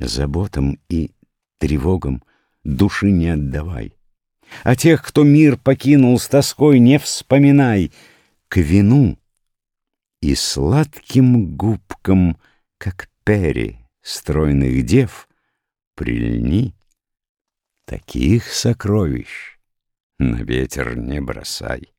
Заботам и тревогам души не отдавай. А тех, кто мир покинул с тоской, не вспоминай. К вину и сладким губкам, как пери стройных дев, прильни. Таких сокровищ на ветер не бросай.